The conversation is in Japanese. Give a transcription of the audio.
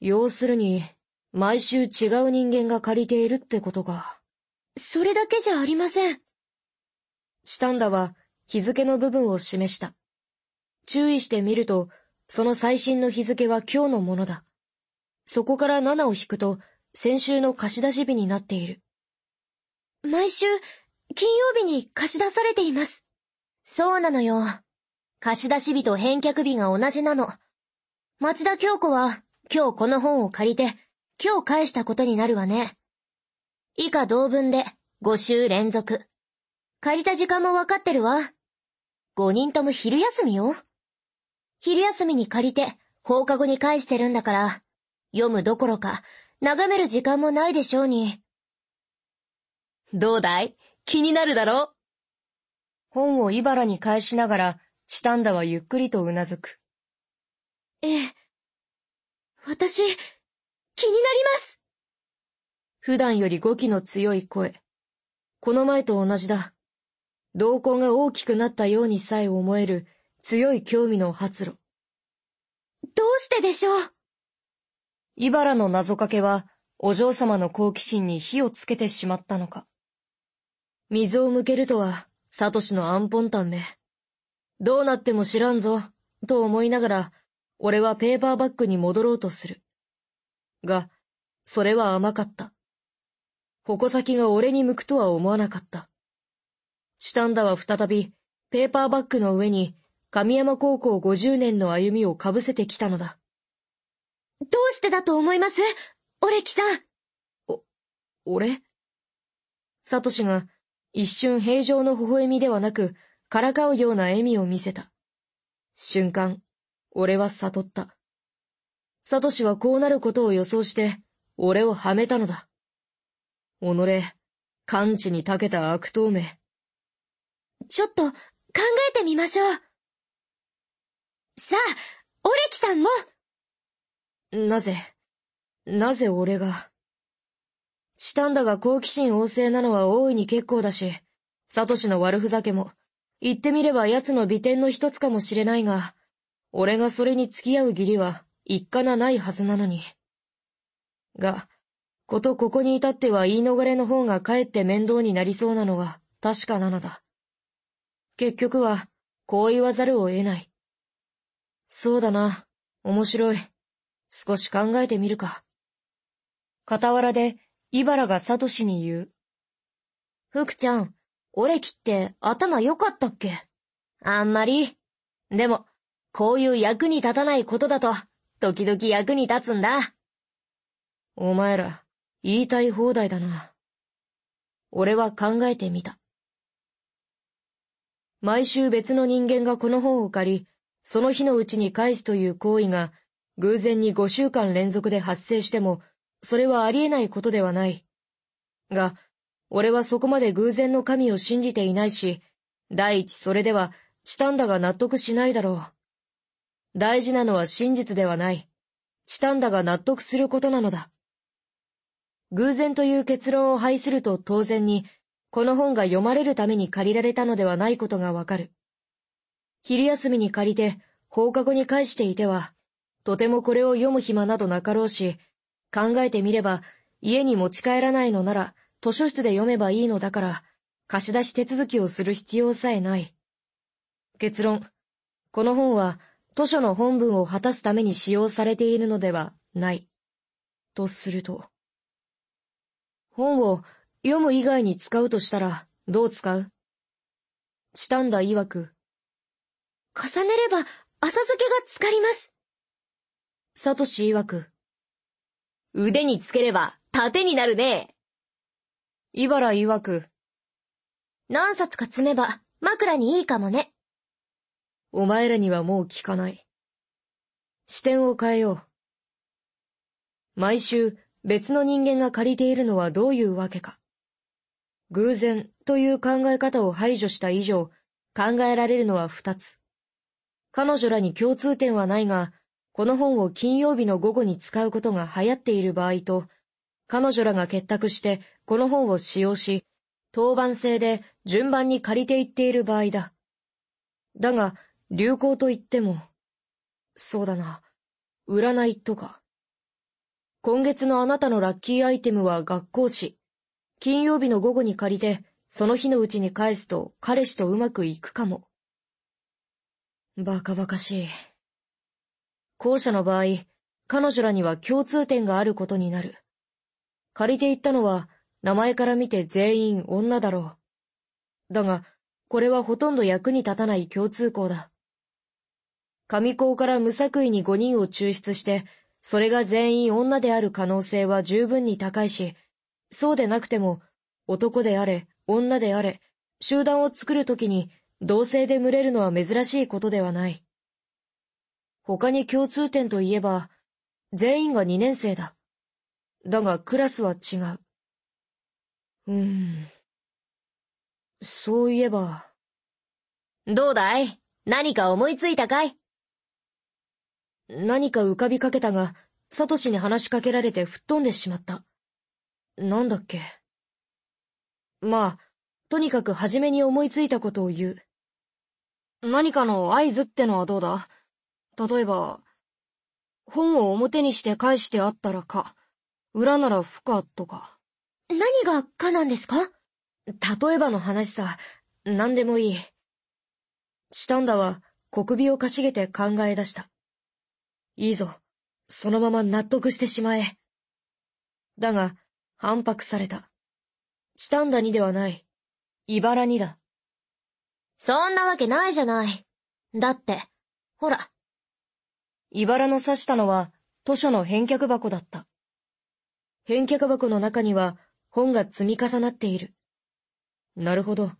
要するに、毎週違う人間が借りているってことか。それだけじゃありません。チタンダは日付の部分を示した。注意してみると、その最新の日付は今日のものだ。そこから7を引くと、先週の貸し出し日になっている。毎週、金曜日に貸し出されています。そうなのよ。貸し出し日と返却日が同じなの。町田京子は、今日この本を借りて、今日返したことになるわね。以下同文で、5週連続。借りた時間もわかってるわ。5人とも昼休みよ。昼休みに借りて、放課後に返してるんだから、読むどころか、眺める時間もないでしょうに。どうだい？気になるだろ本を茨に返しながら、チタンダはゆっくりとうなずく。ええ。私、気になります普段より語気の強い声。この前と同じだ。瞳孔が大きくなったようにさえ思える強い興味の発露。どうしてでしょう？茨の謎かけは、お嬢様の好奇心に火をつけてしまったのか。水を向けるとは、サトシのアンポンタンめ。どうなっても知らんぞ、と思いながら、俺はペーパーバッグに戻ろうとする。が、それは甘かった。矛先が俺に向くとは思わなかった。チタンダは再び、ペーパーバッグの上に、神山高校50年の歩みをかぶせてきたのだ。どうしてだと思います？オレキさん。お、俺？サトシが、一瞬平常の微笑みではなく、からかうような笑みを見せた。瞬間、俺は悟った。サトシはこうなることを予想して、俺をはめたのだ。己、感知に長けた悪党め。ちょっと、考えてみましょう。さあ、オレキさんもなぜ、なぜ俺が。チタンダが好奇心旺盛なのは大いに結構だし、サトシの悪ふざけも、言ってみれば奴の美点の一つかもしれないが、俺がそれに付き合う義理は一かなないはずなのに。が、ことここに至っては言い逃れの方がかえって面倒になりそうなのは確かなのだ。結局は、こう言わざるを得ない。そうだな、面白い。少し考えてみるか。傍らで、イバラがサトシに言う。福ちゃん、オレキって頭良かったっけ？あんまり。でも、こういう役に立たないことだと、時々役に立つんだ。お前ら、言いたい放題だな。俺は考えてみた。毎週別の人間がこの本を借り、その日のうちに返すという行為が、偶然に5週間連続で発生しても、それはありえないことではない。が、俺はそこまで偶然の神を信じていないし、第一それでは、チタンダが納得しないだろう。大事なのは真実ではない。チタンダが納得することなのだ。偶然という結論を排すると当然に、この本が読まれるために借りられたのではないことがわかる。昼休みに借りて、放課後に返していては、とてもこれを読む暇などなかろうし、考えてみれば、家に持ち帰らないのなら、図書室で読めばいいのだから、貸し出し手続きをする必要さえない。結論。この本は、図書の本文を果たすために使用されているのではない。とすると。本を読む以外に使うとしたら、どう使う？チタンダ曰く。重ねれば、浅漬けが浸かります。サトシ曰く。腕につければ盾になるね。イバラ曰く。何冊か積めば枕にいいかもね。お前らにはもう聞かない。視点を変えよう。毎週別の人間が借りているのはどういうわけか。偶然という考え方を排除した以上、考えられるのは二つ。彼女らに共通点はないが、この本を金曜日の午後に使うことが流行っている場合と、彼女らが結託してこの本を使用し、当番制で順番に借りていっている場合だ。だが、流行といっても、そうだな、占いとか。今月のあなたのラッキーアイテムは学校誌。金曜日の午後に借りて、その日のうちに返すと彼氏とうまくいくかも。バカバカしい。後者の場合、彼女らには共通点があることになる。借りていったのは、名前から見て全員女だろう。だが、これはほとんど役に立たない共通項だ。上校から無作為に5人を抽出して、それが全員女である可能性は十分に高いし、そうでなくても、男であれ、女であれ、集団を作るときに同性で群れるのは珍しいことではない。他に共通点といえば、全員が2年生だ。だがクラスは違う。うーん。そういえば。どうだい？何か思いついたかい？何か浮かびかけたが、サトシに話しかけられて吹っ飛んでしまった。なんだっけ？まあ、とにかく初めに思いついたことを言う。何かの合図ってのはどうだ？例えば、本を表にして返してあったらか、裏なら不可とか。何がかなんですか？例えばの話さ、何でもいい。チタンダは小首をかしげて考え出した。いいぞ。そのまま納得してしまえ。だが、反白された。チタンダにではない。茨にだ。そんなわけないじゃない。だって、ほら。茨の指したのは図書の返却箱だった。返却箱の中には本が積み重なっている。なるほど。